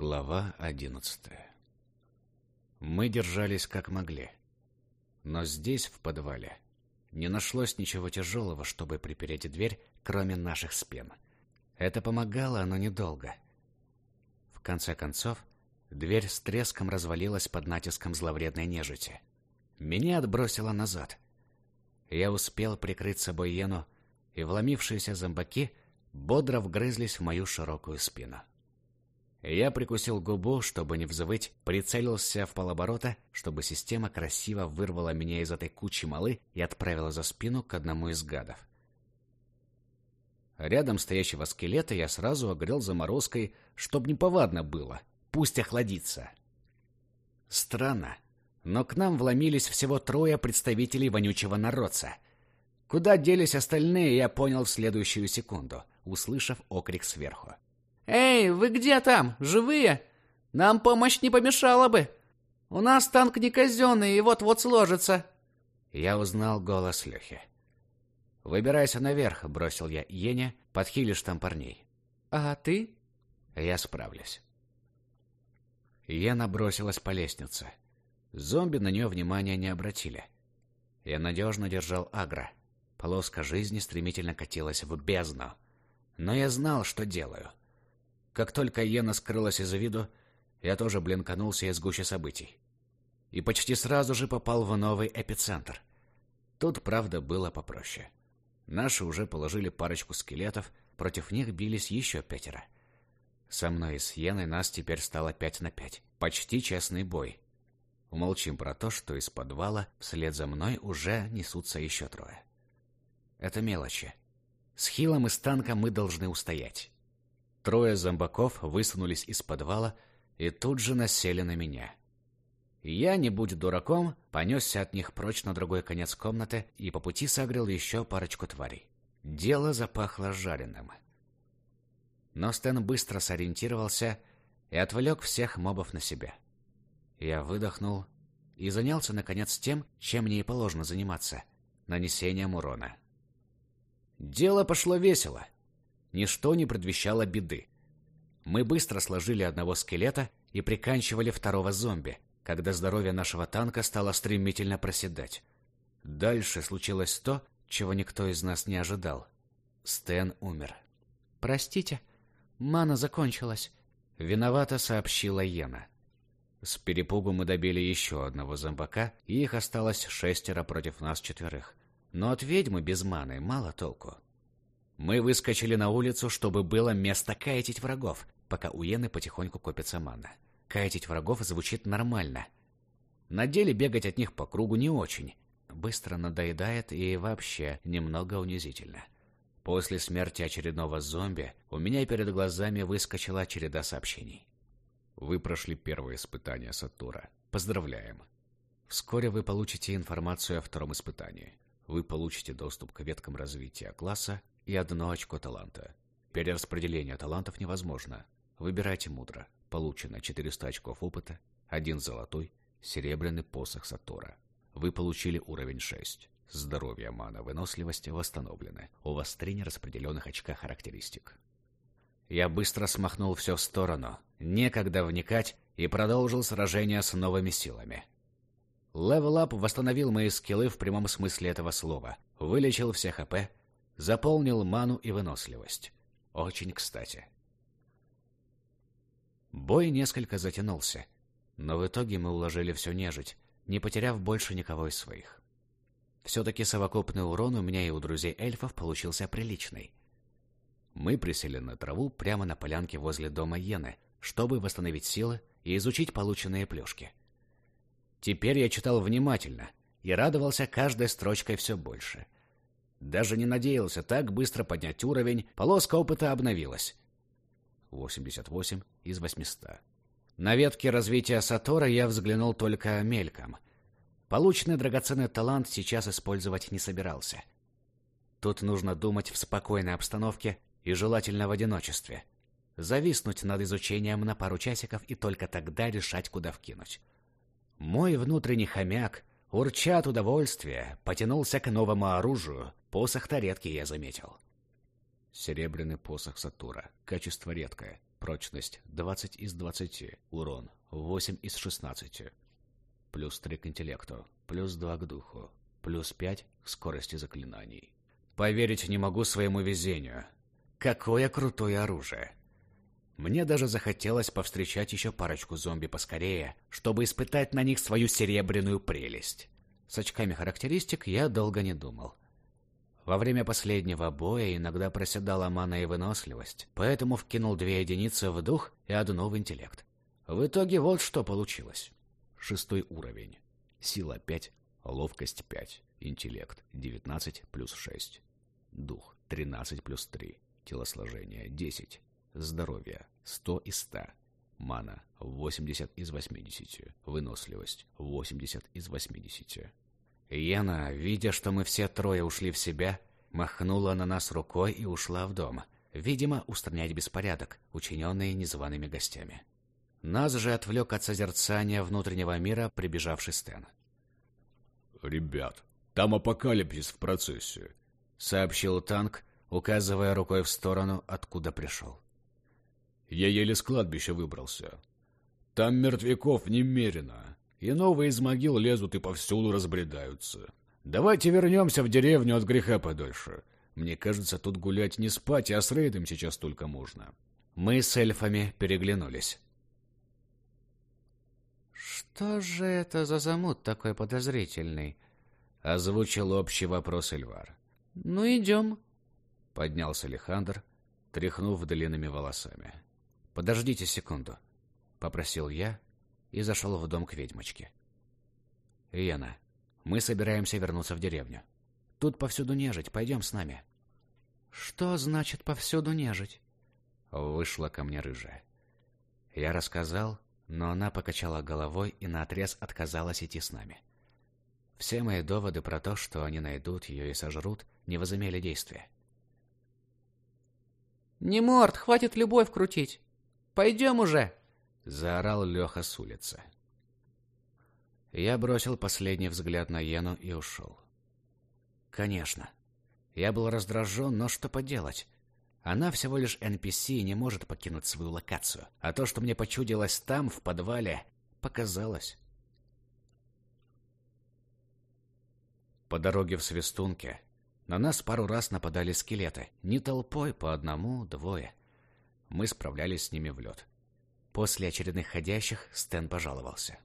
Глава одиннадцатая Мы держались как могли. Но здесь, в подвале, не нашлось ничего тяжелого, чтобы припереть дверь, кроме наших спин. Это помогало, но недолго. В конце концов, дверь с треском развалилась под натиском зловредной нежити. Меня отбросило назад. Я успел прикрыть собой Йену, и вломившиеся зомбаки бодро вгрызлись в мою широкую спину. Я прикусил губу, чтобы не взвыть, прицелился в полоборота, чтобы система красиво вырвала меня из этой кучи малы и отправила за спину к одному из гадов. Рядом стоящего скелета я сразу огрел заморозкой, чтоб неповадно было, пусть охладится. Странно, но к нам вломились всего трое представителей вонючего народца. Куда делись остальные, я понял в следующую секунду, услышав окрик сверху. «Эй, вы где там? Живые? Нам помощь не помешала бы. У нас танк не казенный и вот-вот сложится». Я узнал голос Лехи. «Выбирайся наверх», — бросил я Ене, подхилишь там парней. «А ты?» «Я справлюсь». Ена бросилась по лестнице. Зомби на нее внимания не обратили. Я надежно держал агро. Полоска жизни стремительно катилась в бездну. Но я знал, что делаю. Как только Йена скрылась из виду, я тоже блинканулся из гуще событий. И почти сразу же попал в новый эпицентр. Тут, правда, было попроще. Наши уже положили парочку скелетов, против них бились еще пятеро. Со мной и с Йеной нас теперь стало пять на пять. Почти честный бой. Умолчим про то, что из подвала вслед за мной уже несутся еще трое. Это мелочи. С Хилом и с танком мы должны устоять. Трое зомбаков высунулись из подвала и тут же насели на меня. Я, не будь дураком, понесся от них прочь на другой конец комнаты и по пути согрел еще парочку тварей. Дело запахло жареным. Но Стэн быстро сориентировался и отвлек всех мобов на себя. Я выдохнул и занялся, наконец, тем, чем мне и положено заниматься — нанесением урона. Дело пошло весело — Ничто не предвещало беды. Мы быстро сложили одного скелета и приканчивали второго зомби, когда здоровье нашего танка стало стремительно проседать. Дальше случилось то, чего никто из нас не ожидал. Стэн умер. «Простите, мана закончилась», — виновато сообщила Йена. С перепугу мы добили еще одного зомбака, и их осталось шестеро против нас четверых. Но от ведьмы без маны мало толку. Мы выскочили на улицу, чтобы было место каятить врагов, пока у Йены потихоньку копится мана. Каятить врагов звучит нормально. На деле бегать от них по кругу не очень. Быстро надоедает и вообще немного унизительно. После смерти очередного зомби у меня перед глазами выскочила череда сообщений. Вы прошли первое испытание Сатура. Поздравляем. Вскоре вы получите информацию о втором испытании. Вы получите доступ к веткам развития класса и одно очко таланта. Перераспределение талантов невозможно. Выбирайте мудро. Получено 400 очков опыта, один золотой, серебряный посох Сатора. Вы получили уровень 6. Здоровье, мана, выносливость восстановлены. У вас три нераспределенных очка характеристик. Я быстро смахнул все в сторону. Некогда вникать и продолжил сражение с новыми силами. Левел Up восстановил мои скиллы в прямом смысле этого слова. Вылечил все ХП, Заполнил ману и выносливость. Очень кстати. Бой несколько затянулся, но в итоге мы уложили всю нежить, не потеряв больше никого из своих. Все-таки совокупный урон у меня и у друзей эльфов получился приличный. Мы присели на траву прямо на полянке возле дома Йены, чтобы восстановить силы и изучить полученные плюшки. Теперь я читал внимательно и радовался каждой строчкой все больше — даже не надеялся так быстро поднять уровень, полоска опыта обновилась. 88 из 800. На ветке развития Сатора я взглянул только мельком. Полученный драгоценный талант сейчас использовать не собирался. Тут нужно думать в спокойной обстановке и желательно в одиночестве. Зависнуть над изучением на пару часиков и только тогда решать, куда вкинуть. Мой внутренний хомяк, урча от удовольствия, потянулся к новому оружию, Посох-то редкий, я заметил. Серебряный посох Сатура. Качество редкое. Прочность 20 из 20. Урон 8 из 16. Плюс 3 к интеллекту. Плюс 2 к духу. Плюс 5 к скорости заклинаний. Поверить не могу своему везению. Какое крутое оружие. Мне даже захотелось повстречать еще парочку зомби поскорее, чтобы испытать на них свою серебряную прелесть. С очками характеристик я долго не думал. Во время последнего боя иногда проседала мана и выносливость, поэтому вкинул две единицы в дух и одну в интеллект. В итоге вот что получилось. Шестой уровень. Сила 5, ловкость 5, интеллект 19 плюс 6. Дух 13 плюс 3, телосложение 10, здоровье 100 из 100, мана 80 из 80, выносливость 80 из 80. Яна, видя, что мы все трое ушли в себя, махнула на нас рукой и ушла в дом, видимо, устранять беспорядок, учиненный незваными гостями. Нас же отвлек от созерцания внутреннего мира прибежавший Стэн. «Ребят, там апокалипсис в процессе», — сообщил танк, указывая рукой в сторону, откуда пришел. «Я еле с кладбища выбрался. Там мертвяков немерено, и новые из могил лезут и повсюду разбредаются. Давайте вернемся в деревню от греха подольше. Мне кажется, тут гулять не спать, а с рейдом сейчас только можно». Мы с эльфами переглянулись. «Что же это за замут такой подозрительный?» — озвучил общий вопрос Эльвар. «Ну, идем». Поднялся Александр, тряхнув длинными волосами. «Подождите секунду», — попросил я и зашел в дом к ведьмочке. «Яна, мы собираемся вернуться в деревню. Тут повсюду нежить, пойдем с нами». «Что значит повсюду нежить?» Вышла ко мне рыжая. Я рассказал, но она покачала головой и наотрез отказалась идти с нами. Все мои доводы про то, что они найдут ее и сожрут, не возымели действия. «Не морд, хватит любовь крутить! Пойдем уже!» — заорал Леха с улицы. Я бросил последний взгляд на Йену и ушел. Конечно. Я был раздражен, но что поделать? Она всего лишь NPC и не может покинуть свою локацию. А то, что мне почудилось там, в подвале, показалось. По дороге в Свистунке на нас пару раз нападали скелеты. Не толпой, по одному, двое. Мы справлялись с ними в лед. После очередных ходящих Стэн пожаловался.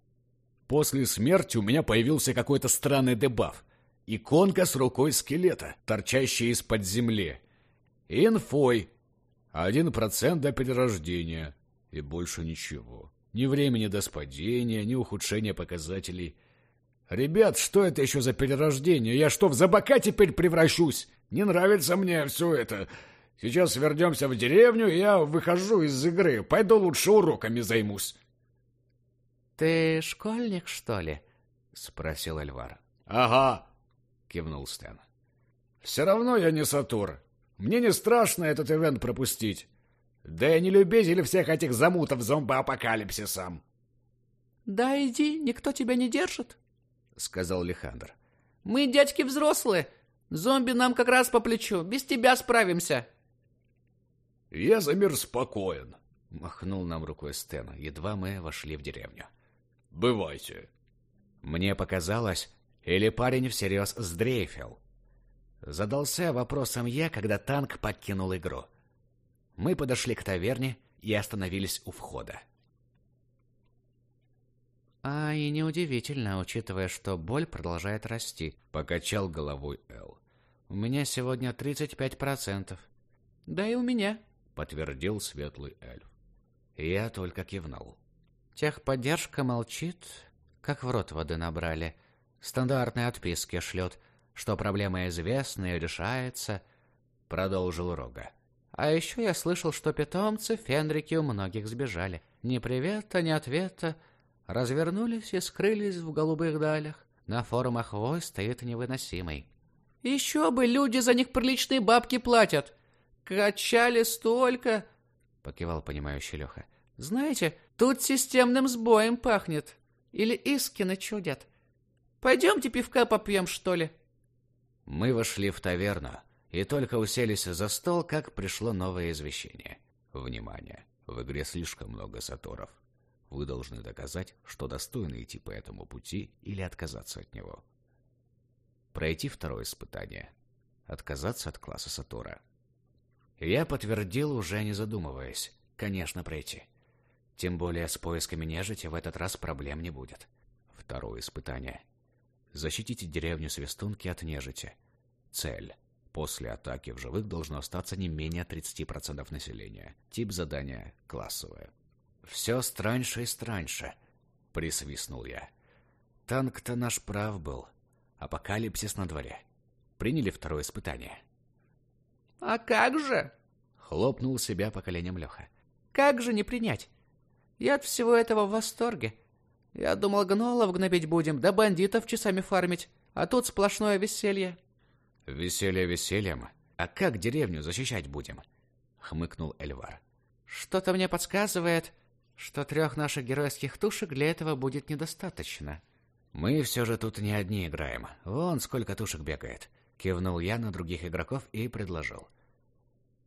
«После смерти у меня появился какой-то странный дебаф. Иконка с рукой скелета, торчащая из-под земли. Инфой. Один процент до перерождения. И больше ничего. Ни времени до спадения, ни ухудшения показателей. Ребят, что это еще за перерождение? Я что, в забака теперь превращусь? Не нравится мне все это. Сейчас вернемся в деревню, и я выхожу из игры. Пойду лучше уроками займусь. «Ты школьник, что ли?» — спросил Альвар. «Ага», — кивнул Стэн. «Все равно я не Сатур. Мне не страшно этот ивент пропустить. Да я не любитель всех этих замутов зомби-апокалипсисом». «Да иди, никто тебя не держит», — сказал Лихандр. «Мы, дядьки, взрослые. Зомби нам как раз по плечу. Без тебя справимся». «Я за мир спокоен», — махнул нам рукой Стэн, едва мы вошли в деревню. «Бывайте». Мне показалось, или парень всерьез сдрейфил. Задался вопросом я, когда танк покинул игру. Мы подошли к таверне и остановились у входа. А и неудивительно, учитывая, что боль продолжает расти. Покачал головой Эл. У меня сегодня 35%. Да и у меня, подтвердил светлый эльф. Я только кивнул. Техподдержка молчит, как в рот воды набрали. Стандартные отписки шлет, что проблема известна и решается, продолжил Рога. А еще я слышал, что питомцы Фенрики у многих сбежали. Ни привета, ни ответа. Развернулись и скрылись в голубых далях. На форумах вой стоит невыносимый. Еще бы, люди за них приличные бабки платят. Качали столько, покивал понимающий Леха. Знаете, тут системным сбоем пахнет. Или Искины чудят. Пойдемте пивка попьем, что ли? Мы вошли в таверну и только уселись за стол, как пришло новое извещение. Внимание! В игре слишком много саторов. Вы должны доказать, что достойны идти по этому пути или отказаться от него. Пройти второе испытание. Отказаться от класса Сатора. Я подтвердил, уже не задумываясь. Конечно, пройти. Тем более с поисками нежити в этот раз проблем не будет. Второе испытание. Защитите деревню Свистунки от нежити. Цель. После атаки в живых должно остаться не менее 30% населения. Тип задания – классовое. «Все страньше и страньше», — присвистнул я. «Танк-то наш прав был. Апокалипсис на дворе. Приняли второе испытание». «А как же?» — хлопнул себя по коленям Леха. «Как же не принять? Я от всего этого в восторге. Я думал, гнолов гнобить будем, да бандитов часами фармить, а тут сплошное веселье». «Веселье весельем. А как деревню защищать будем?» — хмыкнул Эльвар. «Что-то мне подсказывает, что трех наших геройских тушек для этого будет недостаточно». «Мы все же тут не одни играем. Вон сколько тушек бегает», — кивнул я на других игроков и предложил.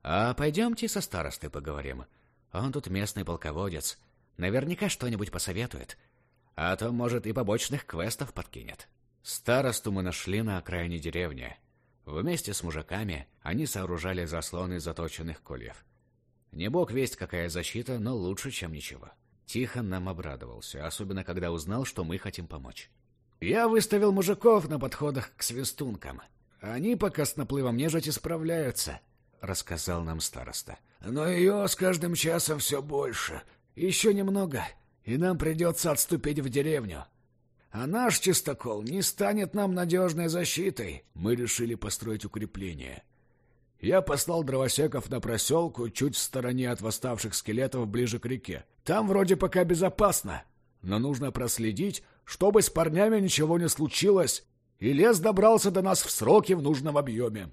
«А пойдемте со старостой поговорим. Он тут местный полководец. Наверняка что-нибудь посоветует. А то, может, и побочных квестов подкинет». Старосту мы нашли на окраине деревни. Вместе с мужиками они сооружали заслоны из заточенных кольев. Не бог весть какая защита, но лучше, чем ничего. Тихон нам обрадовался, особенно когда узнал, что мы хотим помочь. Я выставил мужиков на подходах к свистункам. Они пока с наплывом нежити справляются, — рассказал нам староста. Но ее с каждым часом все больше. Еще немного, и нам придется отступить в деревню. А наш чистокол не станет нам надежной защитой. Мы решили построить укрепление. Я послал дровосеков на проселку, чуть в стороне от восставших скелетов, ближе к реке. Там вроде пока безопасно, но нужно проследить, чтобы с парнями ничего не случилось, и лес добрался до нас в сроки в нужном объеме.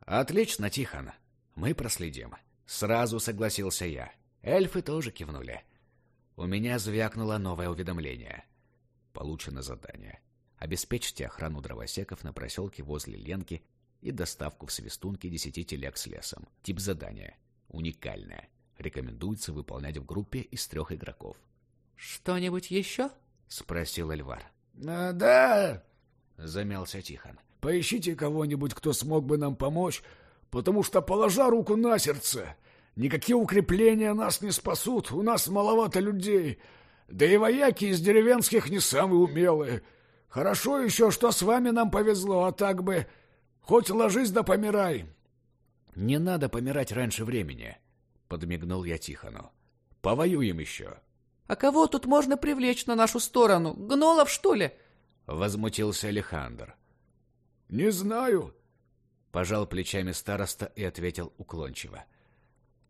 Отлично, Тихон. Мы проследим. Сразу согласился я. Эльфы тоже кивнули. У меня звякнуло новое уведомление. Получено задание. Обеспечьте охрану дровосеков на проселке возле Ленки и доставку в Свистунке 10 телег с лесом. Тип задания. Уникальное. Рекомендуется выполнять в группе из трех игроков. «Что-нибудь еще?» — спросил Эльвар. А, «Да», — замялся Тихон. «Поищите кого-нибудь, кто смог бы нам помочь, потому что, положа руку на сердце, никакие укрепления нас не спасут, у нас маловато людей, да и вояки из деревенских не самые умелые. Хорошо еще, что с вами нам повезло, а так бы Хоть ложись да помирай. Не надо помирать раньше времени, подмигнул я Тихону. Повоюем еще. А кого тут можно привлечь на нашу сторону? Гнолов, что ли? Возмутился Александр. Не знаю, пожал плечами староста и ответил уклончиво.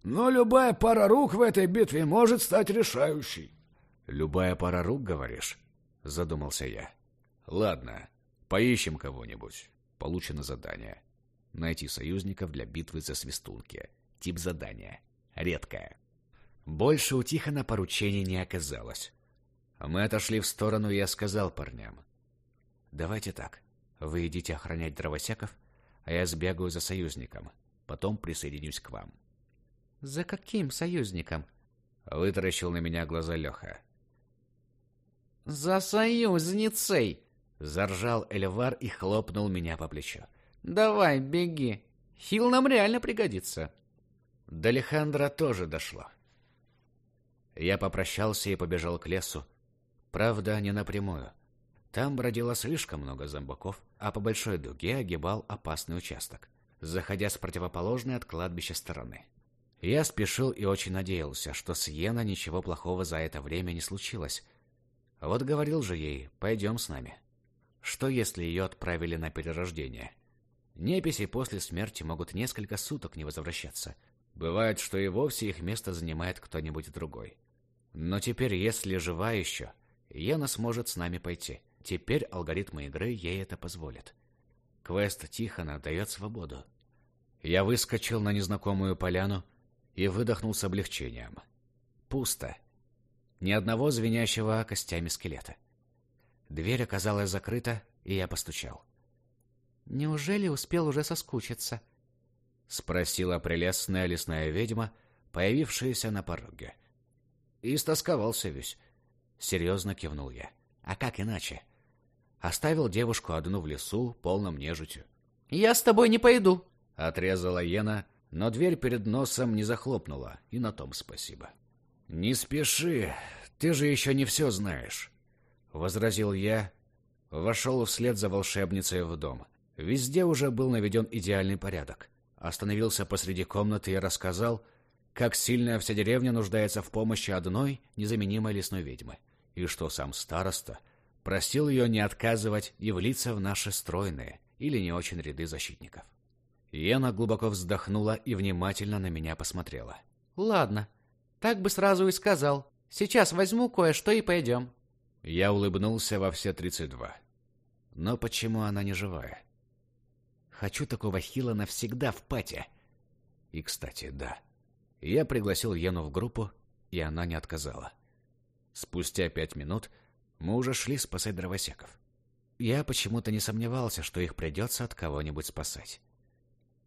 Но любая пара рук в этой битве может стать решающей. Любая пара рук, говоришь? Задумался я. Ладно, поищем кого-нибудь. Получено задание. Найти союзников для битвы за свистунки. Тип задания. Редкое. Больше у Тихона поручений не оказалось. Мы отошли в сторону, и я сказал парням. «Давайте так. Вы идите охранять дровосеков, а я сбегаю за союзником. Потом присоединюсь к вам». «За каким союзником?» Вытаращил на меня глаза Леха. «За союзницей!» Заржал Эльвар и хлопнул меня по плечу. «Давай, беги. Хил нам реально пригодится». До Лехандра тоже дошло. Я попрощался и побежал к лесу. Правда, не напрямую. Там бродило слишком много зомбаков, а по большой дуге огибал опасный участок, заходя с противоположной от кладбища стороны. Я спешил и очень надеялся, что с Йена ничего плохого за это время не случилось. Вот говорил же ей, пойдем с нами. Что если ее отправили на перерождение? Неписи после смерти могут несколько суток не возвращаться. Бывает, что и вовсе их место занимает кто-нибудь другой. Но теперь, если жива еще, Йена сможет с нами пойти. Теперь алгоритмы игры ей это позволят. Квест Тихона дает свободу. Я выскочил на незнакомую поляну и выдохнул с облегчением. Пусто. Ни одного звенящего костями скелета. Дверь оказалась закрыта, и я постучал. «Неужели успел уже соскучиться?» — спросила прелестная лесная ведьма, появившаяся на пороге. И истосковался весь. Серьезно кивнул я. А как иначе? Оставил девушку одну в лесу, полном нежитью. «Я с тобой не пойду», — отрезала Ена, но дверь перед носом не захлопнула, и на том спасибо. «Не спеши, ты же еще не все знаешь», — возразил я, вошел вслед за волшебницей в дом. Везде уже был наведен идеальный порядок. Остановился посреди комнаты и рассказал, как сильно вся деревня нуждается в помощи одной незаменимой лесной ведьмы, и что сам староста просил ее не отказывать и влиться в наши стройные или не очень ряды защитников. Ена глубоко вздохнула и внимательно на меня посмотрела. «Ладно, так бы сразу и сказал. Сейчас возьму кое-что и пойдем». Я улыбнулся во все тридцать два. Но почему она не живая? Хочу такого хила навсегда в пате. И, кстати, да. Я пригласил Ену в группу, и она не отказала. Спустя пять минут мы уже шли спасать дровосеков. Я почему-то не сомневался, что их придется от кого-нибудь спасать.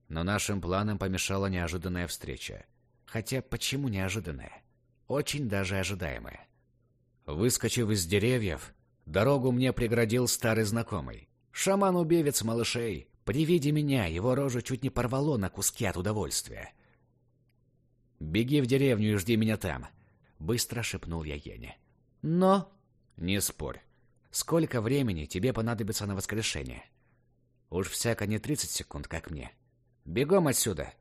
Но нашим планам помешала неожиданная встреча. Хотя почему неожиданная? Очень даже ожидаемая. Выскочив из деревьев, дорогу мне преградил старый знакомый. Шаман-убивец малышей. При виде меня его рожу чуть не порвало на куски от удовольствия. «Беги в деревню и жди меня там», — быстро шепнул я Ене. «Но...» «Не спорь. Сколько времени тебе понадобится на воскрешение?» «Уж всяко не тридцать секунд, как мне. Бегом отсюда,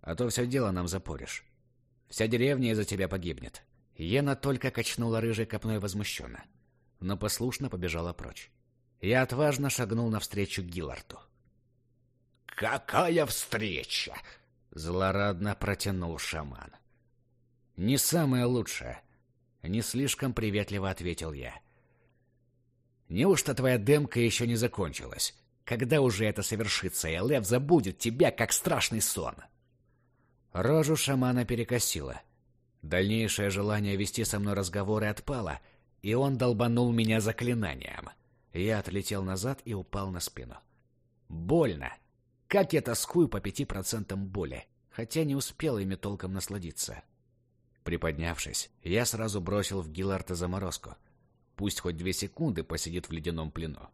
а то все дело нам запоришь. Вся деревня из-за тебя погибнет». Ена только качнула рыжей копной возмущенно, но послушно побежала прочь. Я отважно шагнул навстречу Гилларту. «Какая встреча!» — злорадно протянул шаман. «Не самое лучшее», — не слишком приветливо ответил я. «Неужто твоя демка еще не закончилась? Когда уже это совершится, и Лев забудет тебя, как страшный сон?» Рожу шамана перекосило. Дальнейшее желание вести со мной разговоры отпало, и он долбанул меня заклинанием. Я отлетел назад и упал на спину. Больно. Как я тоскую по пяти процентам боли, хотя не успел ими толком насладиться. Приподнявшись, я сразу бросил в Гилларта заморозку. Пусть хоть две секунды посидит в ледяном плену.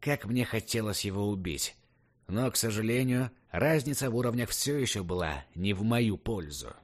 Как мне хотелось его убить. Но, к сожалению, разница в уровнях все еще была не в мою пользу.